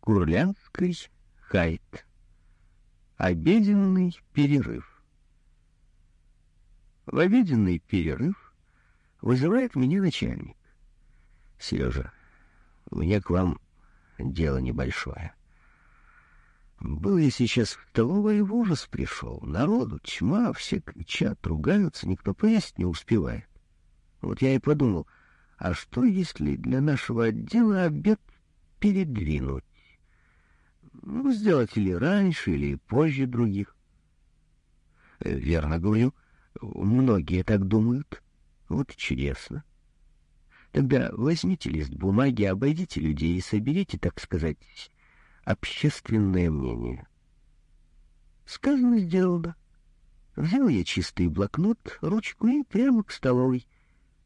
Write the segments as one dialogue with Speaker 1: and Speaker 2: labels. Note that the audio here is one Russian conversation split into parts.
Speaker 1: Курлянской Хайт. Обеденный перерыв. В обеденный перерыв вызывает меня начальник. Сережа, меня к вам дело небольшое. Был я сейчас в столовой, в ужас пришел. Народу тьма, все кричат, ругаются, никто поесть не успевает. Вот я и подумал, а что, если для нашего отдела обед передвинуть? Ну, сделать или раньше, или позже других. Э, верно говорю, многие так думают. Вот чудесно. Тогда возьмите лист бумаги, обойдите людей и соберите, так сказать, общественное мнение. Сказано, сделано. Взял я чистый блокнот, ручку и прямо к столовой.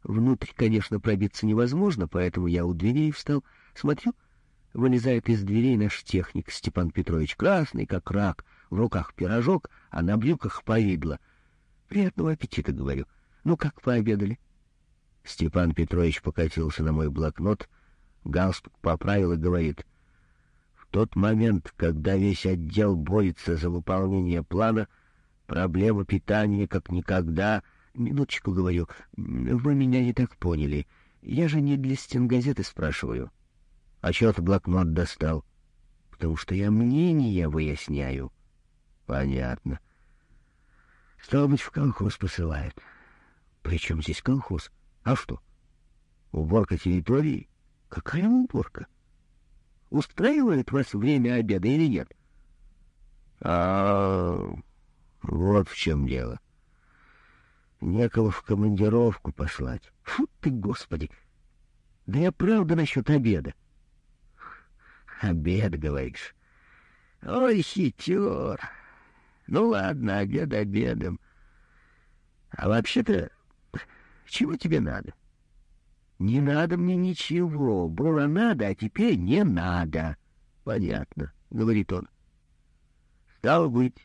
Speaker 1: Внутрь, конечно, пробиться невозможно, поэтому я у дверей встал. Смотрю, вылезает из дверей наш техник Степан Петрович, красный, как рак, в руках пирожок, а на брюках повидло. Приятного аппетита, говорю. Ну, как пообедали? Степан Петрович покатился на мой блокнот, галстук поправил и говорит. В тот момент, когда весь отдел борется за выполнение плана, проблема питания как никогда... Минуточку говорю, вы меня не так поняли. Я же не для стенгазеты спрашиваю. А чего ты блокнот достал? Потому что я мнение выясняю. Понятно. Стало быть, в колхоз посылает. Причем здесь колхоз? А что? Уборка территории? Какая уборка? Устраивает вас время обеда или нет? А вот в чем дело. Некого в командировку послать. Фу ты, господи! Да я правда насчет обеда. Обед, говоришь? Ой, хитер! Ну ладно, обед обедом. А вообще-то, чего тебе надо? Не надо мне ничего. Было надо, а теперь не надо. Понятно, говорит он. Стало быть,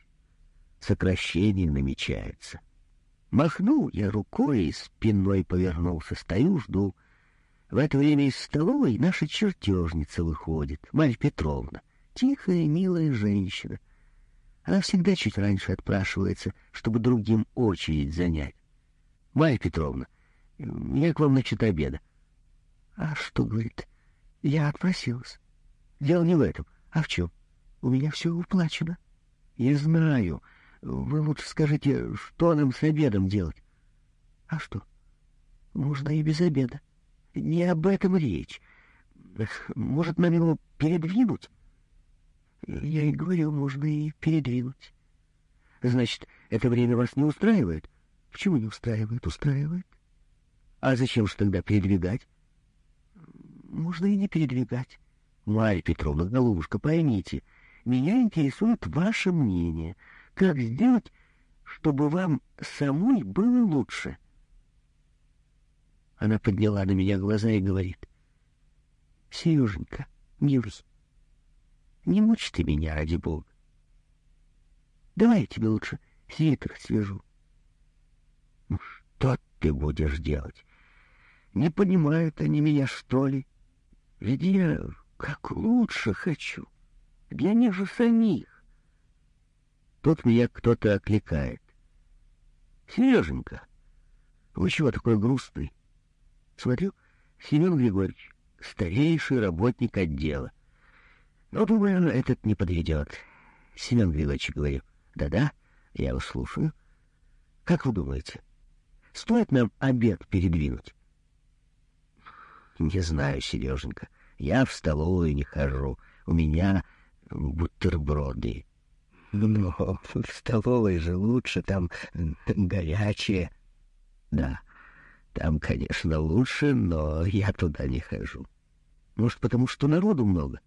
Speaker 1: сокращение намечается. Махнул я рукой и спиной повернулся. Стою, жду. В это время из столовой наша чертежница выходит, Марья Петровна. Тихая, милая женщина. Она всегда чуть раньше отпрашивается, чтобы другим очередь занять. — Марья Петровна, я к вам насчет обеда. — А что, — говорит, — я отпросилась. Дело не в этом. А в чем? У меня все уплачено. — Я знаю. Вы лучше скажите, что нам с обедом делать? — А что? Можно и без обеда. Не об этом речь. Может, нам его передвинуть? Я и говорю, можно и передвинуть. Значит, это время вас не устраивает? Почему не устраивает? Устраивает. А зачем же тогда передвигать? Можно и не передвигать. Марья Петровна, голубушка, поймите, меня интересует ваше мнение. Как сделать, чтобы вам самой было лучше? — она подняла на меня глаза и говорит. — Сереженька, милый, не мучь ты меня, ради бога. Давай я тебе лучше свитер свяжу. — Ну что ты будешь делать? Не понимают они меня, что ли? Ведь я как лучше хочу. Для них же самих. Тут меня кто-то окликает. — Сереженька, вы чего такой грустный? Смотрю, Семен Григорьевич, старейший работник отдела. Но, думаю, этот не подведет. Семен Григорьевич, говорю, да-да, я вас слушаю. Как вы думаете, стоит нам обед передвинуть? Не знаю, Сереженька, я в столовую не хожу, у меня бутерброды. Но в столовой же лучше, там горячее. Да, там, конечно, лучше, но я туда не хожу. Может, потому что народу много?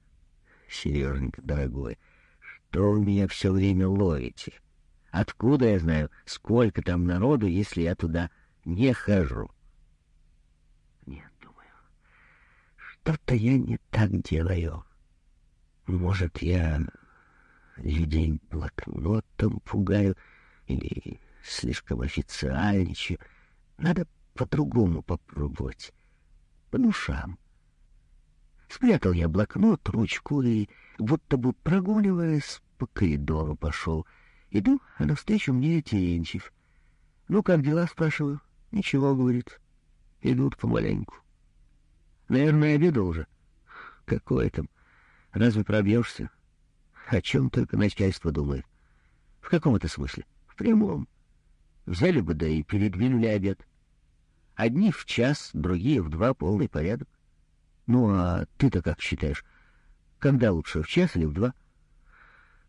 Speaker 1: Сереженька, дорогой, что вы меня все время ловите? Откуда я знаю, сколько там народу, если я туда не хожу? Нет, думаю, что-то я не так делаю. Может, я людей блокнотом пугаю или слишком официальничаю. Надо по-другому попробовать, по душам. Спрятал я блокнот, ручку и, будто бы прогуливаясь, по коридору пошел. Иду, а навстречу мне Терентьев. «Ну, как дела?» — спрашиваю. «Ничего», — говорит. «Идут помаленьку». «Наверное, обедал уже». «Какое там? Разве пробьешься?» «О чем только начальство думает». «В каком это смысле?» «В прямом. Взяли бы, да и передвинули обед. Одни в час, другие в два, полный порядок. Ну, а ты-то как считаешь? Когда лучше, в час или в два?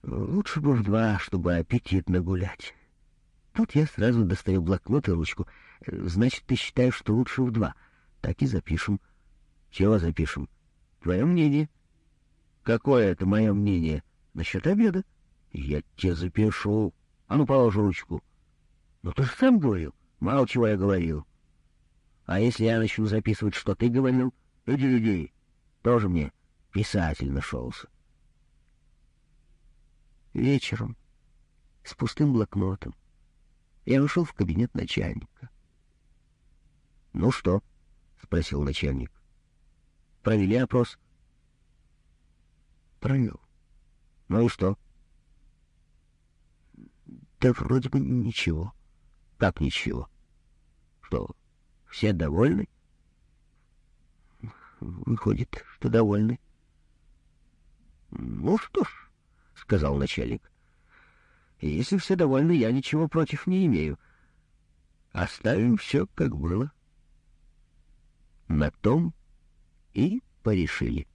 Speaker 1: Лучше бы в два, чтобы аппетитно гулять. Тут я сразу достаю блокнот и ручку. Значит, ты считаешь, что лучше в два. Так и запишем. Чего запишем? Твое мнение. Какое это мое мнение? Насчет обеда? Я тебе запишу. А ну, положи ручку. Ну, ты же сам говорил. Мало чего я говорил. А если я начну записывать, что ты говорил? Иди, иди. Тоже мне писатель нашелся. Вечером, с пустым блокнотом, я ушел в кабинет начальника. — Ну что? — спросил начальник. — Провели опрос? — Провел. — Ну и что? — Да вроде бы ничего. — Как ничего? — Что, все довольны? Выходит, что довольны. Ну что ж, сказал начальник. Если все довольны, я ничего против не имею. Оставим все, как было. На том и порешили.